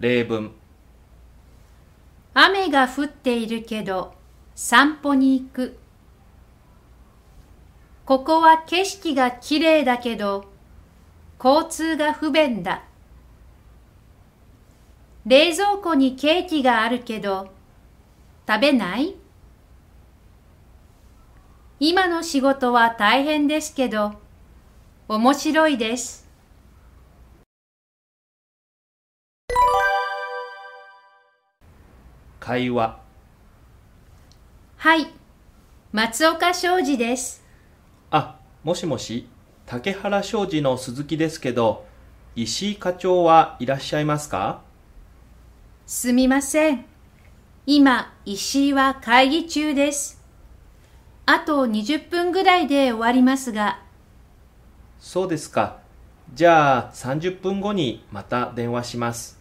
例文雨が降っているけど散歩に行く。ここは景色がきれいだけど交通が不便だ。冷蔵庫にケーキがあるけど食べない？今の仕事は大変ですけど面白いです。会話はい、松岡昌司です。あもしもし竹原商事の鈴木ですけど石井課長はいらっしゃいますか？すみません。今、石井は会議中です。あと20分ぐらいで終わりますが、そうですかじゃあ30分後にまた電話します